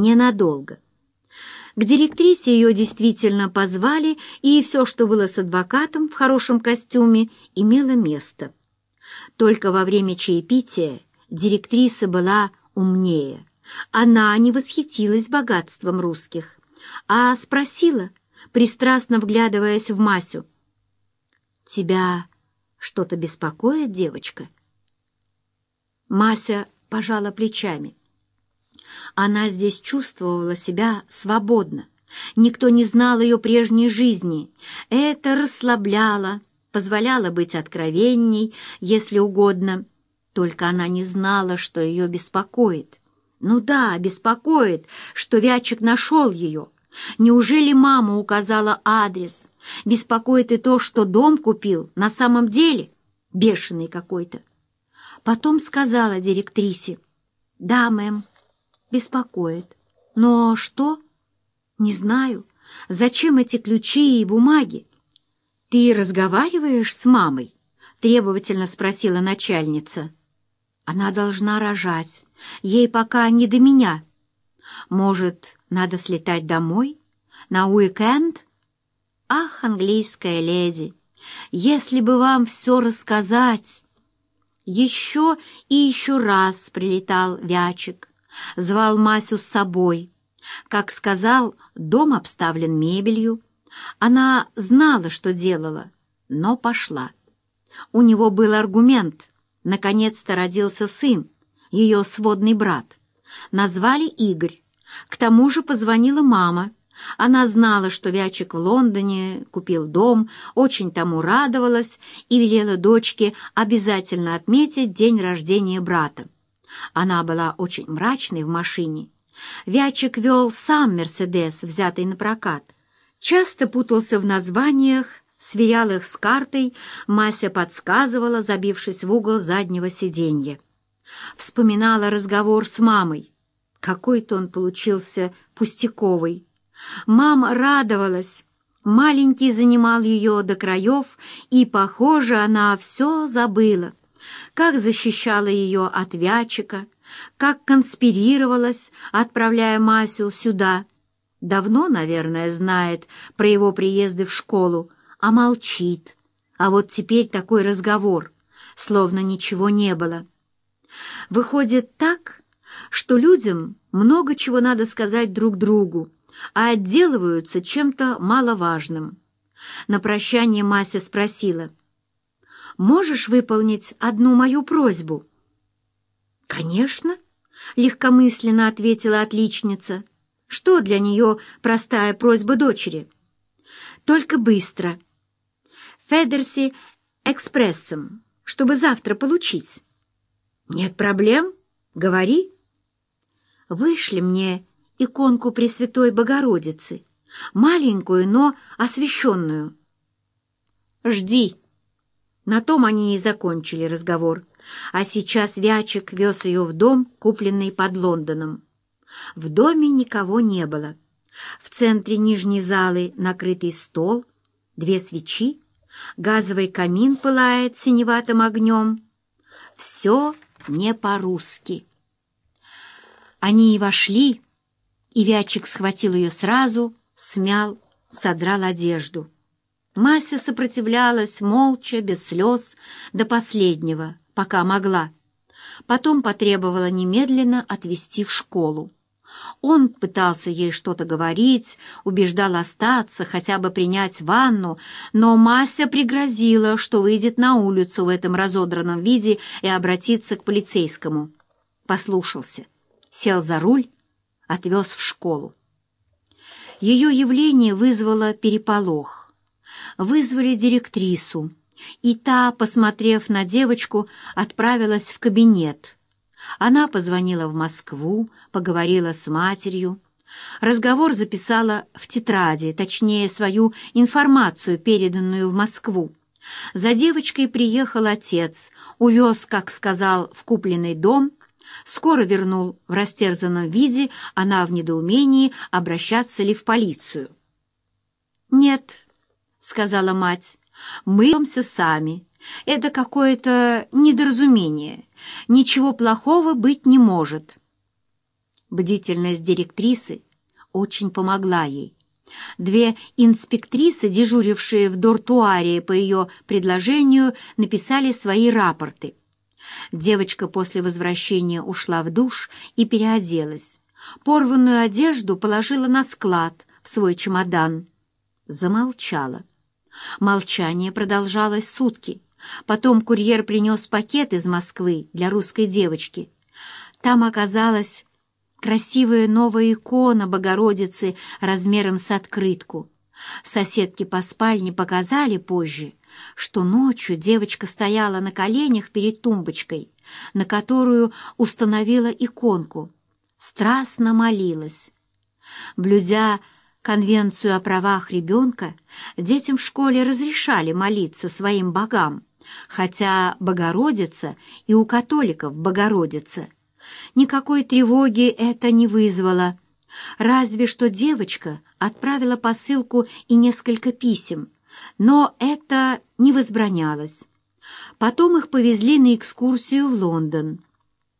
ненадолго. К директрисе ее действительно позвали, и все, что было с адвокатом в хорошем костюме, имело место. Только во время чаепития директриса была умнее. Она не восхитилась богатством русских, а спросила, пристрастно вглядываясь в Масю, «Тебя что-то беспокоит, девочка?» Мася пожала плечами. Она здесь чувствовала себя свободно. Никто не знал ее прежней жизни. Это расслабляло, позволяло быть откровенней, если угодно. Только она не знала, что ее беспокоит. Ну да, беспокоит, что Вячик нашел ее. Неужели мама указала адрес? Беспокоит и то, что дом купил на самом деле? Бешеный какой-то. Потом сказала директрисе. «Да, мэм, беспокоит. Но что? Не знаю. Зачем эти ключи и бумаги? Ты разговариваешь с мамой? Требовательно спросила начальница. Она должна рожать. Ей пока не до меня. Может, надо слетать домой? На уикенд? Ах, английская леди, если бы вам все рассказать! Еще и еще раз прилетал Вячик звал Масю с собой. Как сказал, дом обставлен мебелью. Она знала, что делала, но пошла. У него был аргумент. Наконец-то родился сын, ее сводный брат. Назвали Игорь. К тому же позвонила мама. Она знала, что Вячик в Лондоне купил дом, очень тому радовалась и велела дочке обязательно отметить день рождения брата. Она была очень мрачной в машине. Вячик вел сам «Мерседес», взятый на прокат. Часто путался в названиях, сверял их с картой, Мася подсказывала, забившись в угол заднего сиденья. Вспоминала разговор с мамой. Какой-то он получился пустяковый. Мама радовалась. Маленький занимал ее до краев, и, похоже, она все забыла как защищала ее от Вячика, как конспирировалась, отправляя Масю сюда. Давно, наверное, знает про его приезды в школу, а молчит. А вот теперь такой разговор, словно ничего не было. Выходит так, что людям много чего надо сказать друг другу, а отделываются чем-то маловажным. На прощание Мася спросила — можешь выполнить одну мою просьбу?» «Конечно», — легкомысленно ответила отличница. «Что для нее простая просьба дочери?» «Только быстро. Федерси экспрессом, чтобы завтра получить». «Нет проблем. Говори». «Вышли мне иконку Пресвятой Богородицы, маленькую, но освященную». «Жди». На том они и закончили разговор, а сейчас Вячик вез ее в дом, купленный под Лондоном. В доме никого не было. В центре нижней залы накрытый стол, две свечи, газовый камин пылает синеватым огнем. Все не по-русски. Они и вошли, и Вячик схватил ее сразу, смял, содрал одежду. Мася сопротивлялась молча, без слез, до последнего, пока могла. Потом потребовала немедленно отвезти в школу. Он пытался ей что-то говорить, убеждал остаться, хотя бы принять ванну, но Мася пригрозила, что выйдет на улицу в этом разодранном виде и обратится к полицейскому. Послушался, сел за руль, отвез в школу. Ее явление вызвало переполох вызвали директрису, и та, посмотрев на девочку, отправилась в кабинет. Она позвонила в Москву, поговорила с матерью. Разговор записала в тетради, точнее, свою информацию, переданную в Москву. За девочкой приехал отец, увез, как сказал, в купленный дом, скоро вернул в растерзанном виде, она в недоумении, обращаться ли в полицию. «Нет, — сказала мать. «Мы идемся сами. Это какое-то недоразумение. Ничего плохого быть не может». Бдительность директрисы очень помогла ей. Две инспектрисы, дежурившие в дортуаре по ее предложению, написали свои рапорты. Девочка после возвращения ушла в душ и переоделась. Порванную одежду положила на склад в свой чемодан. Замолчала. Молчание продолжалось сутки. Потом курьер принес пакет из Москвы для русской девочки. Там оказалась красивая новая икона Богородицы размером с открытку. Соседки по спальне показали позже, что ночью девочка стояла на коленях перед тумбочкой, на которую установила иконку, страстно молилась. Блюдя конвенцию о правах ребенка, детям в школе разрешали молиться своим богам, хотя Богородица и у католиков Богородица. Никакой тревоги это не вызвало, разве что девочка отправила посылку и несколько писем, но это не возбранялось. Потом их повезли на экскурсию в Лондон —